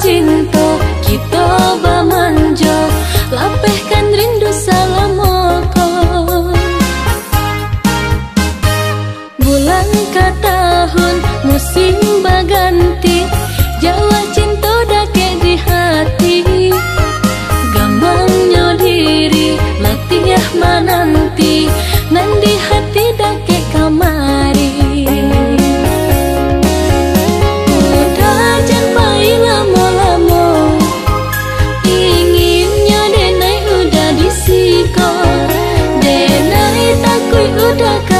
尽头。鬼屋的歌。